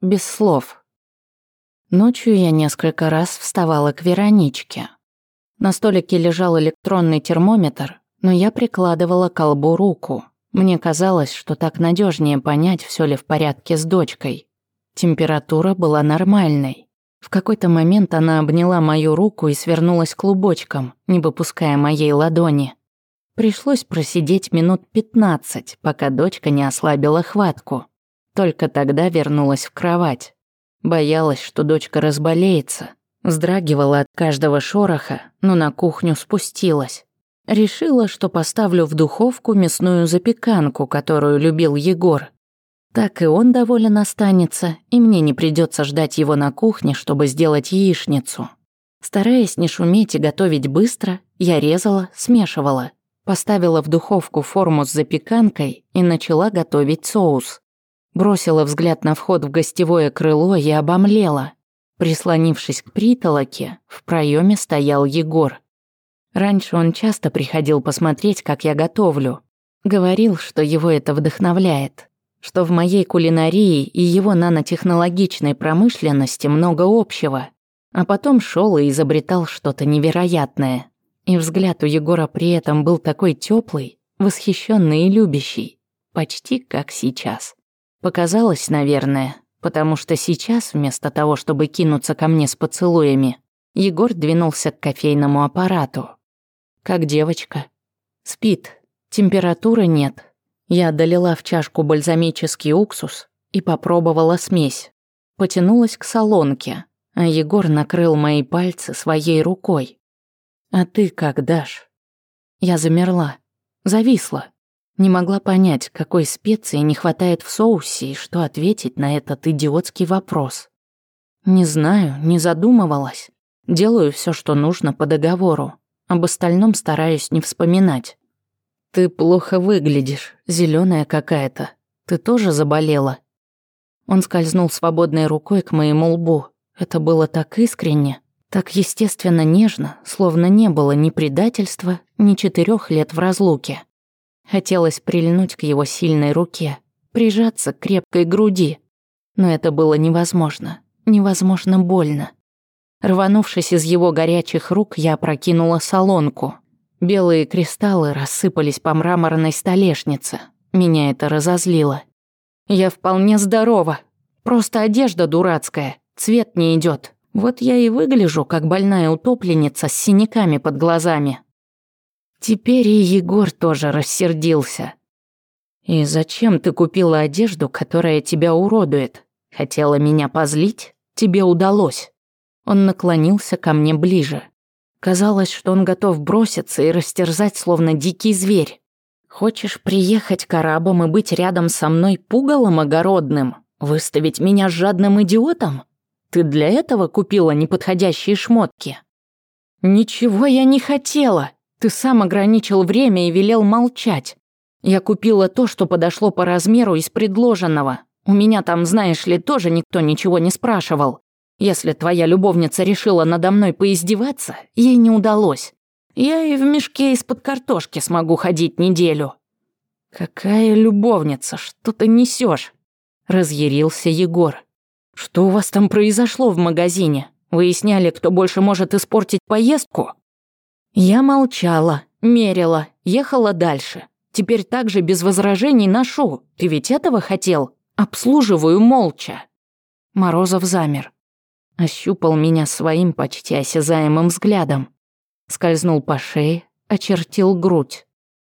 без слов. Ночью я несколько раз вставала к Вероничке. На столике лежал электронный термометр, но я прикладывала к колбу руку. Мне казалось, что так надежнее понять, все ли в порядке с дочкой. Температура была нормальной. В какой-то момент она обняла мою руку и свернулась клубочком, не выпуская моей ладони. Пришлось просидеть минут 15, пока дочка не ослабила хватку. Только тогда вернулась в кровать. Боялась, что дочка разболеется. Вздрагивала от каждого шороха, но на кухню спустилась. Решила, что поставлю в духовку мясную запеканку, которую любил Егор. Так и он доволен останется, и мне не придется ждать его на кухне, чтобы сделать яичницу. Стараясь не шуметь и готовить быстро, я резала, смешивала. Поставила в духовку форму с запеканкой и начала готовить соус. Бросила взгляд на вход в гостевое крыло и обомлела. Прислонившись к притолоке, в проеме стоял Егор. Раньше он часто приходил посмотреть, как я готовлю. Говорил, что его это вдохновляет, что в моей кулинарии и его нанотехнологичной промышленности много общего. А потом шел и изобретал что-то невероятное. И взгляд у Егора при этом был такой теплый, восхищенный и любящий, почти как сейчас. Показалось, наверное, потому что сейчас, вместо того, чтобы кинуться ко мне с поцелуями, Егор двинулся к кофейному аппарату. Как девочка. Спит, температуры нет. Я долила в чашку бальзамический уксус и попробовала смесь. Потянулась к солонке, а Егор накрыл мои пальцы своей рукой. «А ты как дашь?» Я замерла, зависла. Не могла понять, какой специи не хватает в соусе и что ответить на этот идиотский вопрос. Не знаю, не задумывалась. Делаю все, что нужно по договору. Об остальном стараюсь не вспоминать. Ты плохо выглядишь, зеленая какая-то. Ты тоже заболела? Он скользнул свободной рукой к моему лбу. Это было так искренне, так естественно нежно, словно не было ни предательства, ни четырех лет в разлуке. Хотелось прильнуть к его сильной руке, прижаться к крепкой груди. Но это было невозможно, невозможно больно. Рванувшись из его горячих рук, я опрокинула солонку. Белые кристаллы рассыпались по мраморной столешнице. Меня это разозлило. «Я вполне здорова. Просто одежда дурацкая, цвет не идет. Вот я и выгляжу, как больная утопленница с синяками под глазами, Теперь и Егор тоже рассердился. «И зачем ты купила одежду, которая тебя уродует? Хотела меня позлить? Тебе удалось». Он наклонился ко мне ближе. Казалось, что он готов броситься и растерзать, словно дикий зверь. «Хочешь приехать корабом и быть рядом со мной пугалом огородным? Выставить меня жадным идиотом? Ты для этого купила неподходящие шмотки?» «Ничего я не хотела!» Ты сам ограничил время и велел молчать. Я купила то, что подошло по размеру из предложенного. У меня там, знаешь ли, тоже никто ничего не спрашивал. Если твоя любовница решила надо мной поиздеваться, ей не удалось. Я и в мешке из-под картошки смогу ходить неделю». «Какая любовница? Что ты несешь? разъярился Егор. «Что у вас там произошло в магазине? Выясняли, кто больше может испортить поездку?» Я молчала, мерила, ехала дальше. Теперь также без возражений ношу. Ты ведь этого хотел? Обслуживаю молча. Морозов замер. Ощупал меня своим почти осязаемым взглядом. Скользнул по шее, очертил грудь.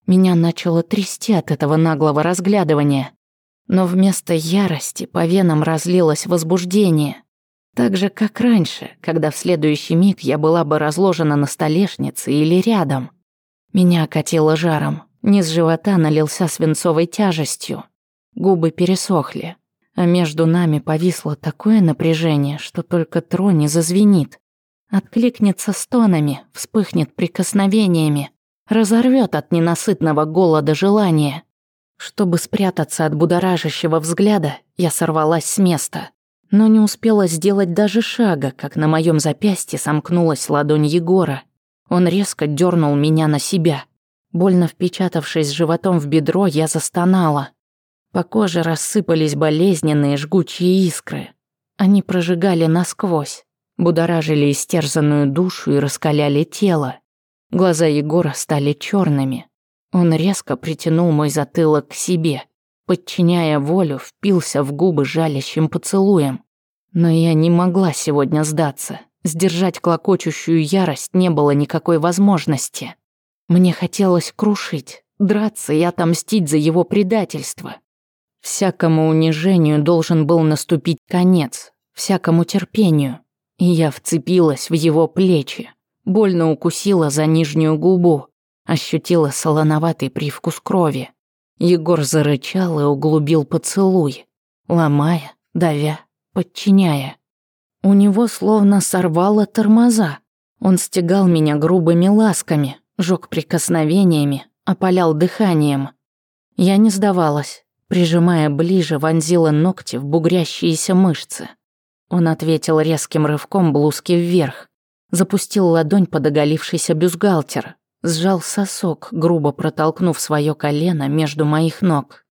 Меня начало трясти от этого наглого разглядывания. Но вместо ярости по венам разлилось возбуждение. Так же, как раньше, когда в следующий миг я была бы разложена на столешнице или рядом. Меня окатило жаром, низ живота налился свинцовой тяжестью. Губы пересохли, а между нами повисло такое напряжение, что только трони зазвенит. Откликнется стонами, вспыхнет прикосновениями, разорвет от ненасытного голода желание. Чтобы спрятаться от будоражащего взгляда, я сорвалась с места но не успела сделать даже шага, как на моем запястье сомкнулась ладонь Егора. Он резко дернул меня на себя. Больно впечатавшись животом в бедро, я застонала. По коже рассыпались болезненные жгучие искры. Они прожигали насквозь, будоражили истерзанную душу и раскаляли тело. Глаза Егора стали черными. Он резко притянул мой затылок к себе подчиняя волю, впился в губы жалящим поцелуем. Но я не могла сегодня сдаться. Сдержать клокочущую ярость не было никакой возможности. Мне хотелось крушить, драться и отомстить за его предательство. Всякому унижению должен был наступить конец, всякому терпению. И я вцепилась в его плечи, больно укусила за нижнюю губу, ощутила солоноватый привкус крови. Егор зарычал и углубил поцелуй, ломая, давя, подчиняя. У него словно сорвало тормоза. Он стегал меня грубыми ласками, жёг прикосновениями, опалял дыханием. Я не сдавалась, прижимая ближе, вонзила ногти в бугрящиеся мышцы. Он ответил резким рывком блузки вверх, запустил ладонь под оголившийся бюстгальтер, сжал сосок, грубо протолкнув свое колено между моих ног.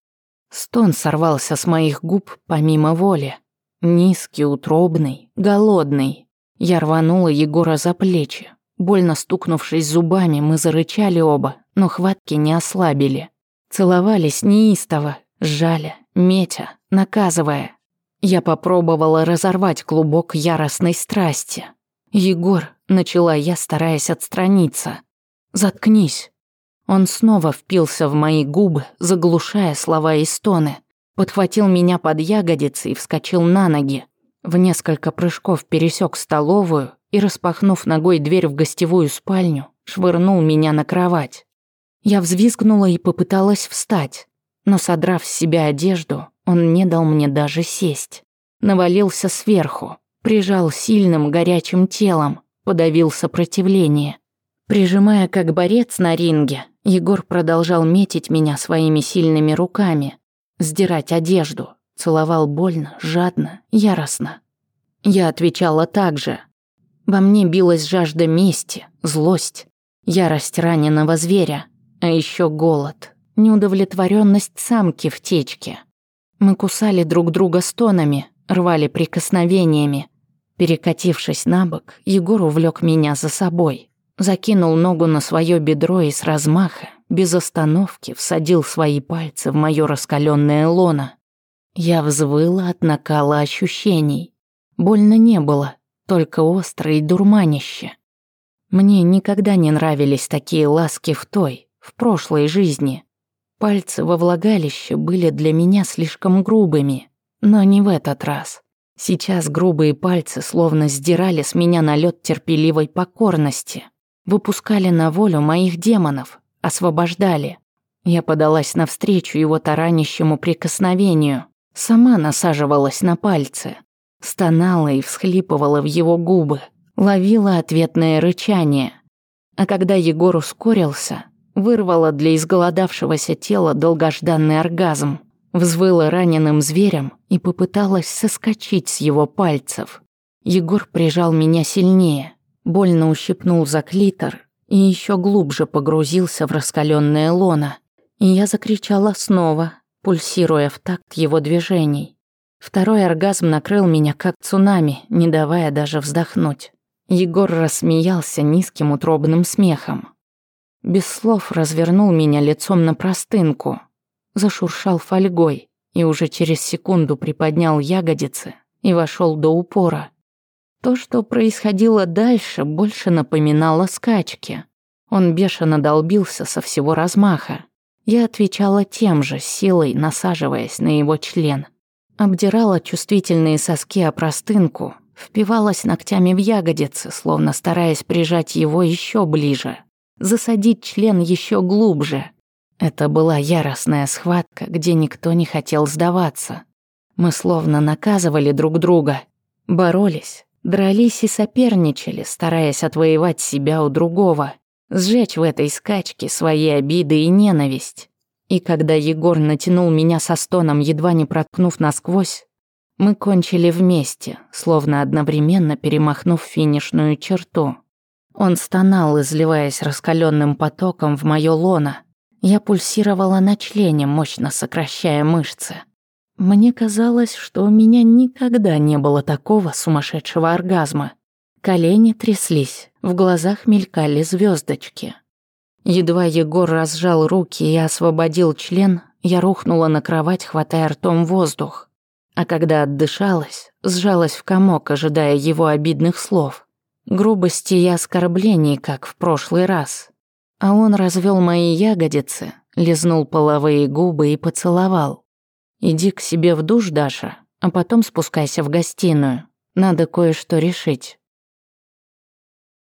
Стон сорвался с моих губ помимо воли. Низкий, утробный, голодный. Я рванула Егора за плечи. Больно стукнувшись зубами, мы зарычали оба, но хватки не ослабили. Целовались неистово, сжали, метя, наказывая. Я попробовала разорвать клубок яростной страсти. «Егор», — начала я, стараясь отстраниться — Заткнись. Он снова впился в мои губы, заглушая слова и стоны. Подхватил меня под ягодицы и вскочил на ноги. В несколько прыжков пересек столовую и, распахнув ногой дверь в гостевую спальню, швырнул меня на кровать. Я взвизгнула и попыталась встать, но, содрав с себя одежду, он не дал мне даже сесть. Навалился сверху, прижал сильным горячим телом, подавил сопротивление. Прижимая как борец на ринге, Егор продолжал метить меня своими сильными руками, сдирать одежду, целовал больно, жадно, яростно. Я отвечала так же. Во мне билась жажда мести, злость, ярость раненого зверя, а еще голод, неудовлетворенность самки в течке. Мы кусали друг друга стонами, рвали прикосновениями. Перекатившись на бок, Егор увлек меня за собой. Закинул ногу на свое бедро и с размаха, без остановки, всадил свои пальцы в мое раскаленное лоно. Я взвыла от накала ощущений. Больно не было, только острое и дурманище. Мне никогда не нравились такие ласки в той, в прошлой жизни. Пальцы во влагалище были для меня слишком грубыми, но не в этот раз. Сейчас грубые пальцы словно сдирали с меня налет терпеливой покорности. Выпускали на волю моих демонов, освобождали. Я подалась навстречу его таранищему прикосновению, сама насаживалась на пальцы, стонала и всхлипывала в его губы, ловила ответное рычание. А когда Егор ускорился, вырвала для изголодавшегося тела долгожданный оргазм, взвыла раненым зверем и попыталась соскочить с его пальцев. Егор прижал меня сильнее, больно ущипнул за клитор и еще глубже погрузился в раскаленное лоно. И я закричала снова, пульсируя в такт его движений. Второй оргазм накрыл меня как цунами, не давая даже вздохнуть. Егор рассмеялся низким утробным смехом. Без слов развернул меня лицом на простынку, зашуршал фольгой и уже через секунду приподнял ягодицы и вошел до упора, то, что происходило дальше, больше напоминало скачки. Он бешено долбился со всего размаха. Я отвечала тем же, силой насаживаясь на его член. Обдирала чувствительные соски о простынку, впивалась ногтями в ягодицы, словно стараясь прижать его еще ближе, засадить член еще глубже. Это была яростная схватка, где никто не хотел сдаваться. Мы словно наказывали друг друга, боролись, Дрались и соперничали, стараясь отвоевать себя у другого, сжечь в этой скачке свои обиды и ненависть. И когда Егор натянул меня со стоном, едва не проткнув насквозь, мы кончили вместе, словно одновременно перемахнув финишную черту. Он стонал, изливаясь раскаленным потоком в моё лоно. Я пульсировала на члене, мощно сокращая мышцы. Мне казалось, что у меня никогда не было такого сумасшедшего оргазма. Колени тряслись, в глазах мелькали звездочки. Едва Егор разжал руки и освободил член, я рухнула на кровать, хватая ртом воздух. А когда отдышалась, сжалась в комок, ожидая его обидных слов. Грубости и оскорблений, как в прошлый раз. А он развел мои ягодицы, лизнул половые губы и поцеловал. Иди к себе в душ, Даша, а потом спускайся в гостиную. Надо кое-что решить.